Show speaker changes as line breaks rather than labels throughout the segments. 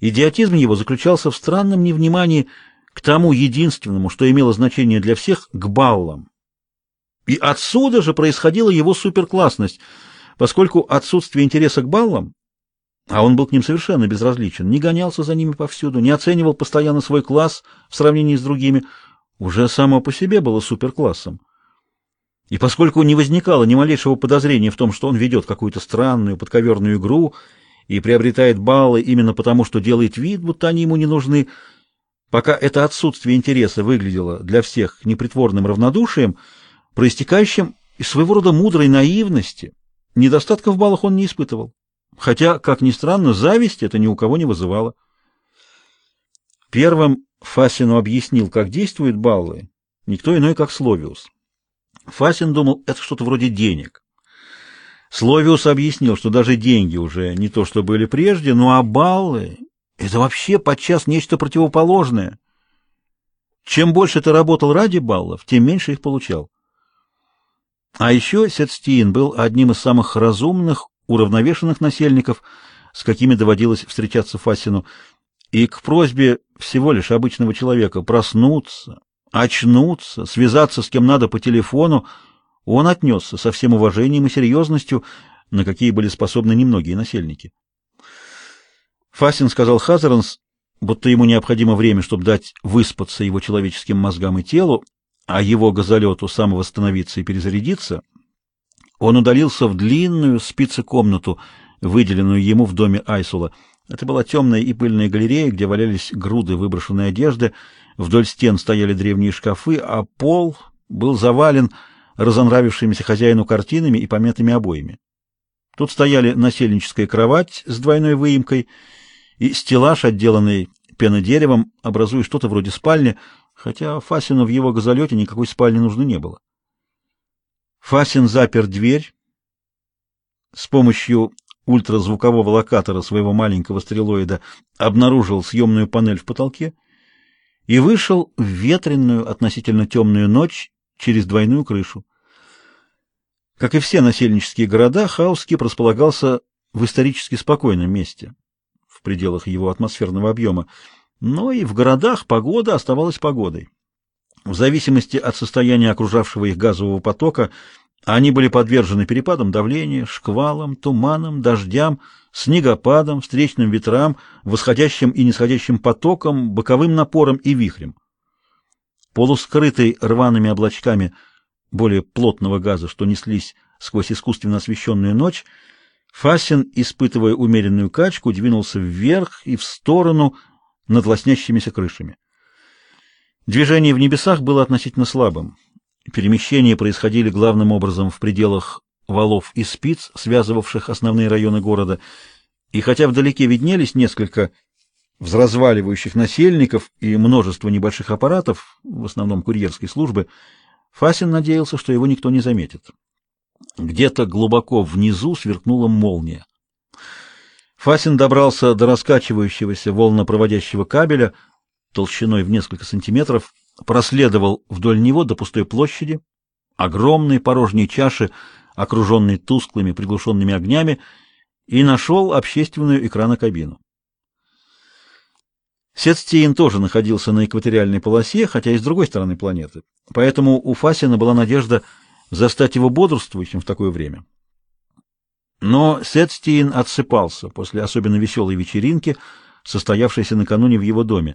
Идиотизм его заключался в странном невнимании к тому единственному, что имело значение для всех, к баллам. И отсюда же происходила его суперклассность, поскольку отсутствие интереса к баллам, а он был к ним совершенно безразличен, не гонялся за ними повсюду, не оценивал постоянно свой класс в сравнении с другими, уже само по себе было суперклассом. И поскольку не возникало ни малейшего подозрения в том, что он ведет какую-то странную подковерную игру и приобретает баллы именно потому, что делает вид, будто они ему не нужны, пока это отсутствие интереса выглядело для всех непритворным равнодушием, проистекающим из своего рода мудрой наивности, недостатков в баллах он не испытывал. Хотя, как ни странно, зависть это ни у кого не вызывало. Первым Фасину объяснил, как действуют баллы, никто иной, как Словиус. Фасин думал, это что-то вроде денег. Словиус объяснил, что даже деньги уже не то, что были прежде, ну а баллы — это вообще подчас нечто противоположное. Чем больше ты работал ради баллов, тем меньше их получал. А еще Сетстиин был одним из самых разумных, уравновешенных насельников, с какими доводилось встречаться Фасину, и к просьбе всего лишь обычного человека проснуться, очнуться, связаться с кем надо по телефону, он отнесся со всем уважением и серьезностью, на какие были способны немногие насельники. Фасин сказал Хазаранс, будто ему необходимо время, чтобы дать выспаться его человеческим мозгам и телу, а его газолету самовосстановиться и перезарядиться, он удалился в длинную спицекомнату, выделенную ему в доме Айсула. Это была темная и пыльная галерея, где валялись груды выброшенной одежды, вдоль стен стояли древние шкафы, а пол был завален разонравившимися хозяину картинами и помятыми обоями. Тут стояли насельническая кровать с двойной выемкой и стеллаж, отделанный пенодеревом, образуя что-то вроде спальни, хотя Фасину в его газолете никакой спальни нужны не было. Фасин запер дверь с помощью ультразвукового локатора своего маленького стрелоида, обнаружил съемную панель в потолке и вышел в ветренную, относительно темную ночь через двойную крышу. Как и все насельнические города, Хаускип располагался в исторически спокойном месте, в пределах его атмосферного объема, но и в городах погода оставалась погодой. В зависимости от состояния окружавшего их газового потока, они были подвержены перепадам давления, шквалам, туманам, дождям, снегопадам, встречным ветрам, восходящим и нисходящим потокам, боковым напорам и вихрем. Полускрытый рваными облачками более плотного газа, что неслись сквозь искусственно освещенную ночь, Фасин, испытывая умеренную качку, двинулся вверх и в сторону, над лоснящимися крышами. Движение в небесах было относительно слабым. Перемещения происходили главным образом в пределах валов и спиц, связывавших основные районы города, и хотя вдалеке виднелись несколько взразваливающих насельников и множество небольших аппаратов, в основном курьерской службы, Фасин надеялся, что его никто не заметит. Где-то глубоко внизу сверкнула молния. Фасин добрался до раскачивающегося волнопроводящего кабеля толщиной в несколько сантиметров, проследовал вдоль него до пустой площади, огромной порожней чаши, окруженной тусклыми приглушенными огнями, и нашел общественную экранокабину. Сетстиин тоже находился на экваториальной полосе, хотя и с другой стороны планеты, поэтому у Фасина была надежда застать его бодрствующим в такое время. Но Сетстиин отсыпался после особенно веселой вечеринки, состоявшейся накануне в его доме.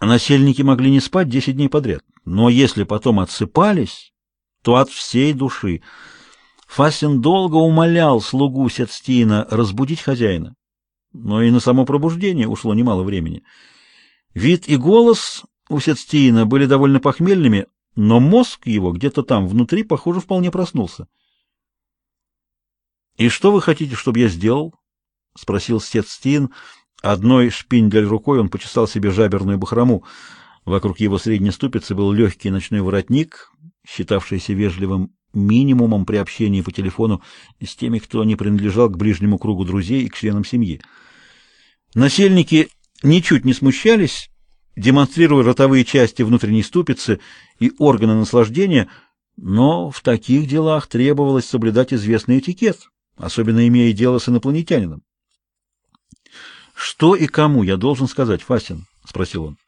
Насельники могли не спать десять дней подряд, но если потом отсыпались, то от всей души. Фасин долго умолял слугу Сетстиина разбудить хозяина, но и на само пробуждение ушло немало времени. Вид и голос у Сетстиина были довольно похмельными, но мозг его где-то там внутри, похоже, вполне проснулся. «И что вы хотите, чтобы я сделал?» — спросил Стин. Одной шпиндель рукой он почесал себе жаберную бахрому. Вокруг его средней ступицы был легкий ночной воротник, считавшийся вежливым минимумом при общении по телефону с теми, кто не принадлежал к ближнему кругу друзей и к членам семьи. Насельники ничуть не смущались, демонстрируя ротовые части внутренней ступицы и органы наслаждения, но в таких делах требовалось соблюдать известный этикет особенно имея дело с инопланетянином. Что и кому я должен сказать, Фасин? спросил он.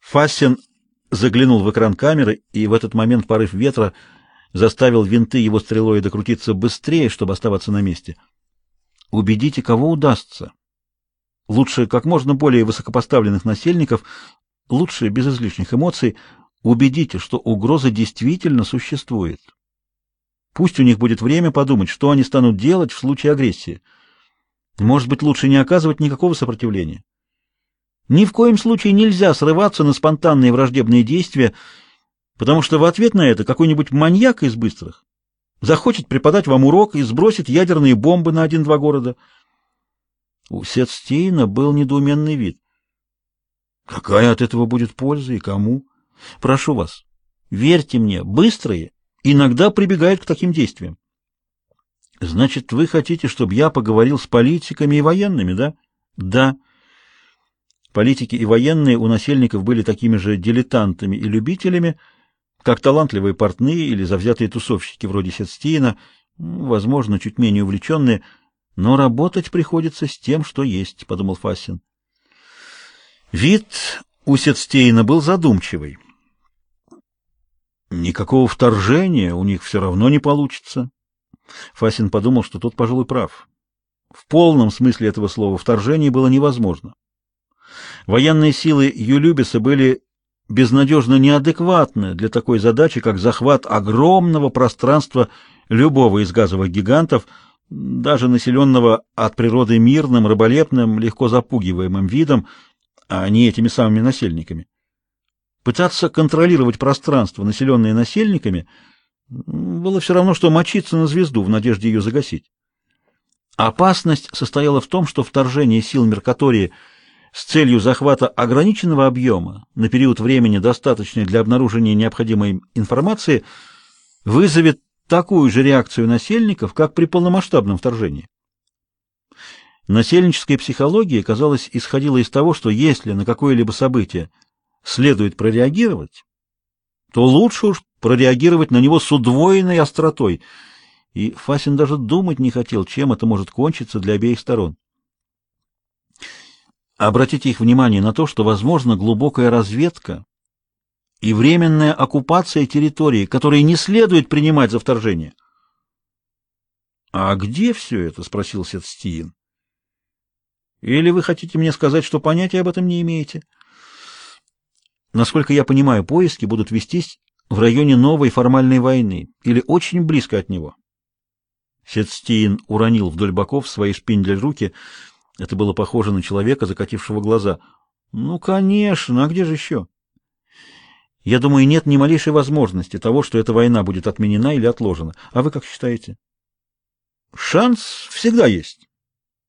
Фасин заглянул в экран камеры, и в этот момент порыв ветра заставил винты его стрелой докрутиться быстрее, чтобы оставаться на месте. Убедите, кого удастся. Лучше как можно более высокопоставленных насельников, лучше без излишних эмоций, убедите, что угроза действительно существует. Пусть у них будет время подумать, что они станут делать в случае агрессии. Может быть, лучше не оказывать никакого сопротивления. Ни в коем случае нельзя срываться на спонтанные враждебные действия, потому что в ответ на это какой-нибудь маньяк из быстрых захочет преподать вам урок и сбросить ядерные бомбы на один-два города. У Сетстейна был недоуменный вид. Какая от этого будет польза и кому? Прошу вас, верьте мне, быстрые иногда прибегают к таким действиям. Значит, вы хотите, чтобы я поговорил с политиками и военными, да? Да. Политики и военные у насельников были такими же дилетантами и любителями, как талантливые портные или завзятые тусовщики вроде Сетстина, возможно, чуть менее увлеченные, но работать приходится с тем, что есть, подумал Фасин. Вид у Сетстейна был задумчивый. Никакого вторжения у них все равно не получится. Фасин подумал, что тот, пожалуй, прав. В полном смысле этого слова вторжение было невозможно. Военные силы Юлюбиса были безнадежно неадекватны для такой задачи, как захват огромного пространства любого из газовых гигантов, даже населенного от природы мирным, раболепным, легко запугиваемым видом, а не этими самыми насельниками. Пытаться контролировать пространство, населенное насельниками, было все равно, что мочиться на звезду в надежде ее загасить. Опасность состояла в том, что вторжение сил Меркатории с целью захвата ограниченного объема на период времени, достаточный для обнаружения необходимой информации, вызовет такую же реакцию насельников, как при полномасштабном вторжении. Насельническая психология, казалось, исходила из того, что если на какое-либо событие следует прореагировать, то лучше уж прореагировать на него с удвоенной остротой. И Фасин даже думать не хотел, чем это может кончиться для обеих сторон. Обратите их внимание на то, что возможна глубокая разведка и временная оккупация территории, которые не следует принимать за вторжение. А где все это, спросил Сетстиин. Или вы хотите мне сказать, что понятия об этом не имеете? Насколько я понимаю, поиски будут вестись в районе новой формальной войны или очень близко от него. Сетстиин уронил вдоль боков свои шпиндель руки. Это было похоже на человека, закатившего глаза. Ну, конечно, а где же еще? Я думаю, нет ни малейшей возможности того, что эта война будет отменена или отложена. А вы как считаете? Шанс всегда есть.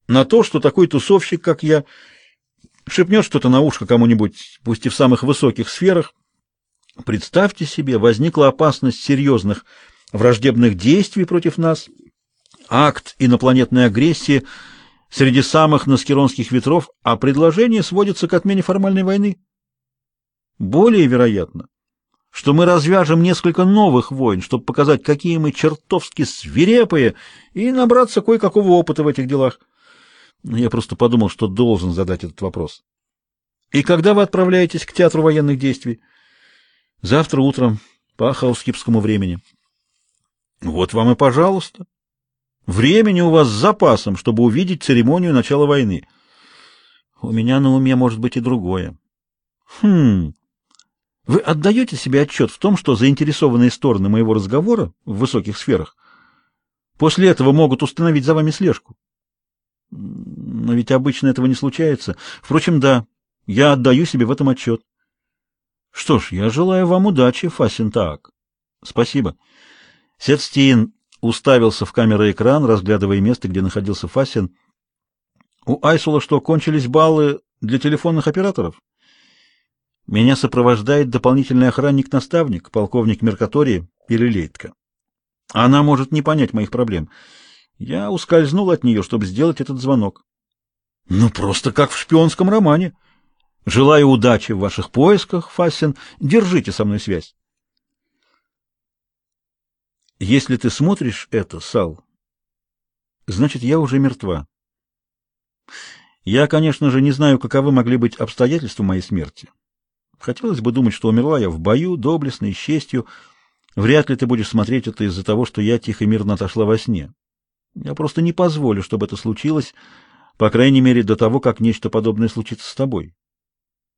На то, что такой тусовщик, как я, шепнет что-то на ушко кому-нибудь, пусть и в самых высоких сферах. Представьте себе, возникла опасность серьезных враждебных действий против нас, акт инопланетной агрессии среди самых наскеронских ветров, а предложение сводится к отмене формальной войны. Более вероятно, что мы развяжем несколько новых войн, чтобы показать, какие мы чертовски свирепые, и набраться кое-какого опыта в этих делах. Я просто подумал, что должен задать этот вопрос. И когда вы отправляетесь к театру военных действий? Завтра утром по хаускипскому времени. Вот вам и пожалуйста. Времени у вас с запасом, чтобы увидеть церемонию начала войны. У меня на уме может быть и другое. Хм. Вы отдаете себе отчет в том, что заинтересованные стороны моего разговора в высоких сферах после этого могут установить за вами слежку? Но ведь обычно этого не случается. Впрочем, да, я отдаю себе в этом отчет. Что ж, я желаю вам удачи, Фасин так. Спасибо. Сетстин уставился в камеру-экран, разглядывая место, где находился Фасин. У Айсула что, кончились баллы для телефонных операторов? Меня сопровождает дополнительный охранник-наставник, полковник Меркатории или Лейтка. Она может не понять моих проблем. Я ускользнул от нее, чтобы сделать этот звонок. Ну, просто как в шпионском романе. Желаю удачи в ваших поисках, Фасин. Держите со мной связь. Если ты смотришь это, Сал, значит, я уже мертва. Я, конечно же, не знаю, каковы могли быть обстоятельства моей смерти. Хотелось бы думать, что умерла я в бою, доблестно и с честью. Вряд ли ты будешь смотреть это из-за того, что я тихо и мирно отошла во сне. Я просто не позволю, чтобы это случилось, по крайней мере, до того, как нечто подобное случится с тобой.